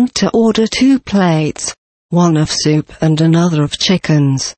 want to order two plates, one of soup and another of chickens.